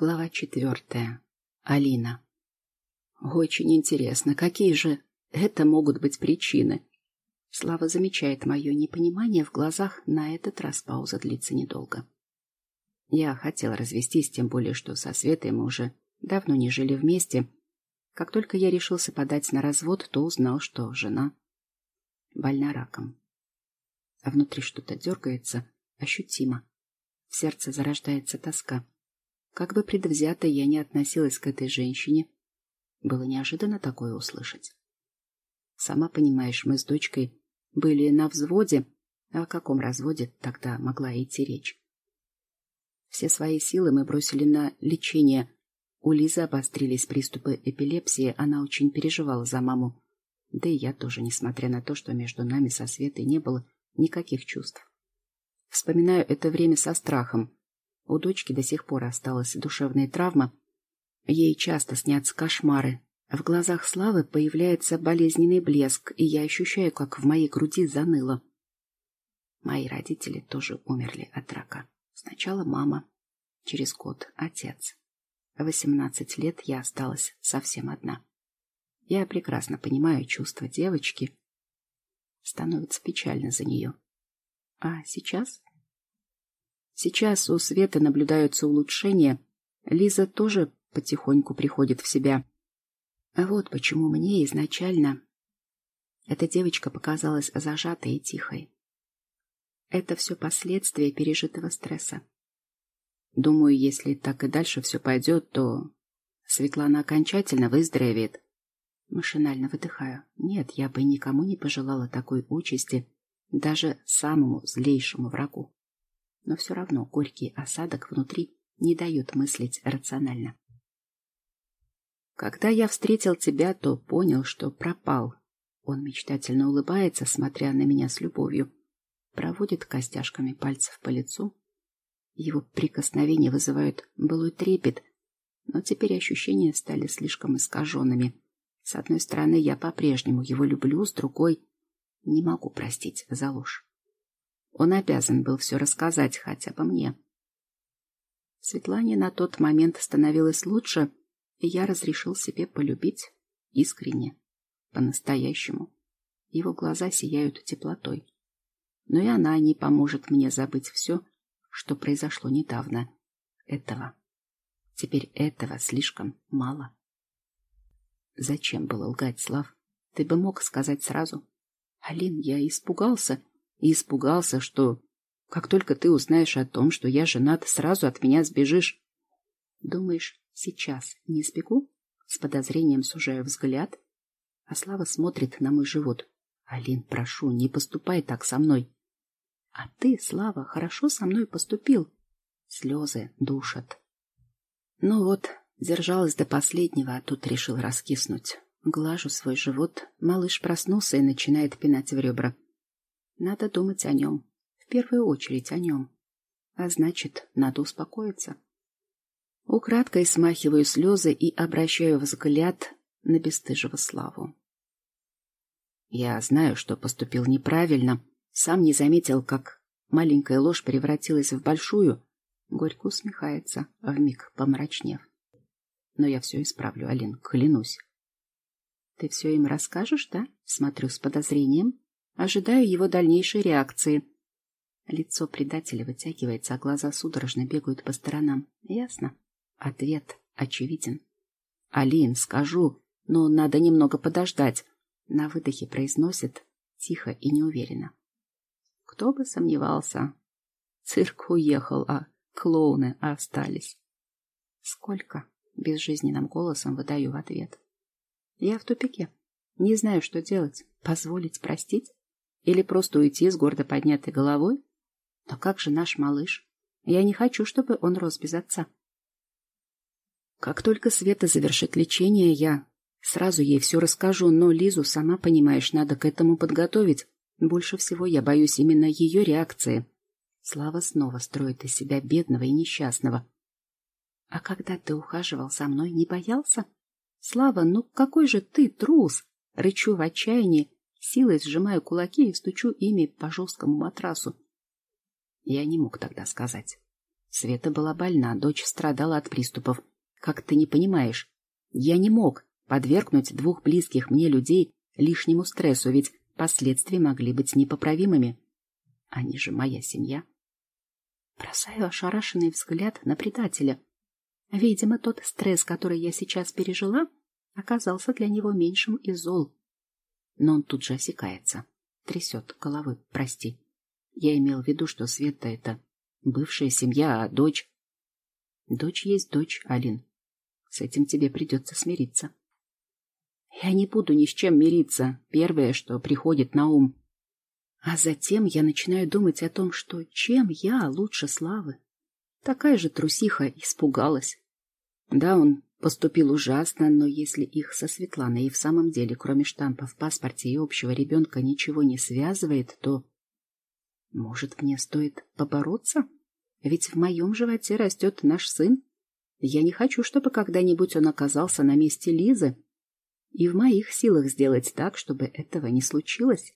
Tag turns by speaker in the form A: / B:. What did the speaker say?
A: Глава четвертая. Алина. Очень интересно, какие же это могут быть причины? Слава замечает мое непонимание в глазах, на этот раз пауза длится недолго. Я хотел развестись, тем более, что со Светой мы уже давно не жили вместе. Как только я решился подать на развод, то узнал, что жена больна раком. А внутри что-то дергается, ощутимо. В сердце зарождается тоска. Как бы предвзято я не относилась к этой женщине, было неожиданно такое услышать. Сама понимаешь, мы с дочкой были на взводе, а о каком разводе тогда могла идти речь? Все свои силы мы бросили на лечение. У Лизы обострились приступы эпилепсии, она очень переживала за маму. Да и я тоже, несмотря на то, что между нами со Светой не было никаких чувств. Вспоминаю это время со страхом. У дочки до сих пор осталась душевная травма. Ей часто снятся кошмары. В глазах Славы появляется болезненный блеск, и я ощущаю, как в моей груди заныло. Мои родители тоже умерли от рака. Сначала мама, через год отец. Восемнадцать лет я осталась совсем одна. Я прекрасно понимаю чувства девочки. Становится печально за нее. А сейчас? Сейчас у Светы наблюдаются улучшения. Лиза тоже потихоньку приходит в себя. А вот почему мне изначально эта девочка показалась зажатой и тихой. Это все последствия пережитого стресса. Думаю, если так и дальше все пойдет, то Светлана окончательно выздоровеет. Машинально выдыхаю. Нет, я бы никому не пожелала такой участи, даже самому злейшему врагу. Но все равно горький осадок внутри не дает мыслить рационально. Когда я встретил тебя, то понял, что пропал. Он мечтательно улыбается, смотря на меня с любовью. Проводит костяшками пальцев по лицу. Его прикосновения вызывают былой трепет, но теперь ощущения стали слишком искаженными. С одной стороны, я по-прежнему его люблю, с другой — не могу простить за ложь. Он обязан был все рассказать хотя бы мне. Светлане на тот момент становилось лучше, и я разрешил себе полюбить искренне, по-настоящему. Его глаза сияют теплотой. Но и она не поможет мне забыть все, что произошло недавно. Этого. Теперь этого слишком мало. Зачем было лгать, Слав? Ты бы мог сказать сразу. Алин, я испугался. И испугался, что как только ты узнаешь о том, что я женат, сразу от меня сбежишь. Думаешь, сейчас не сбегу? С подозрением сужаю взгляд, а Слава смотрит на мой живот. Алин, прошу, не поступай так со мной. А ты, Слава, хорошо со мной поступил. Слезы душат. Ну вот, Держалась до последнего, а тут решил раскиснуть. Глажу свой живот. Малыш проснулся и начинает пинать в ребра. Надо думать о нем. В первую очередь о нем. А значит, надо успокоиться. Украдкой смахиваю слезы и обращаю взгляд на бесстыжего Славу. Я знаю, что поступил неправильно. Сам не заметил, как маленькая ложь превратилась в большую. Горько усмехается, вмиг помрачнев. Но я все исправлю, Алин, клянусь. Ты все им расскажешь, да? Смотрю с подозрением. Ожидаю его дальнейшей реакции. Лицо предателя вытягивается, а глаза судорожно бегают по сторонам. Ясно? Ответ очевиден. Алин, скажу, но надо немного подождать. На выдохе произносит тихо и неуверенно. Кто бы сомневался. Цирк уехал, а клоуны остались. Сколько? Безжизненным голосом выдаю в ответ. Я в тупике. Не знаю, что делать. Позволить простить? Или просто уйти с гордо поднятой головой? Но как же наш малыш? Я не хочу, чтобы он рос без отца. Как только Света завершит лечение, я сразу ей все расскажу, но Лизу, сама понимаешь, надо к этому подготовить. Больше всего я боюсь именно ее реакции. Слава снова строит из себя бедного и несчастного, а когда ты ухаживал за мной, не боялся? Слава, ну какой же ты трус! Рычу в отчаянии, силой сжимаю кулаки и стучу ими по жесткому матрасу. Я не мог тогда сказать. Света была больна, дочь страдала от приступов. Как ты не понимаешь? Я не мог подвергнуть двух близких мне людей лишнему стрессу, ведь последствия могли быть непоправимыми. Они же моя семья. Бросаю ошарашенный взгляд на предателя. Видимо, тот стресс, который я сейчас пережила, оказался для него меньшим из зол. Но он тут же осекается, трясет головой. Прости. Я имел в виду, что Света — это бывшая семья, а дочь... Дочь есть дочь, Алин. С этим тебе придется смириться. Я не буду ни с чем мириться. Первое, что приходит на ум. А затем я начинаю думать о том, что чем я лучше Славы. Такая же трусиха испугалась. Да, он поступил ужасно, но если их со Светланой и в самом деле, кроме штампа в паспорте и общего ребенка, ничего не связывает, то... Может, мне стоит побороться? Ведь в моем животе растет наш сын. Я не хочу, чтобы когда-нибудь он оказался на месте Лизы. И в моих силах сделать так, чтобы этого не случилось.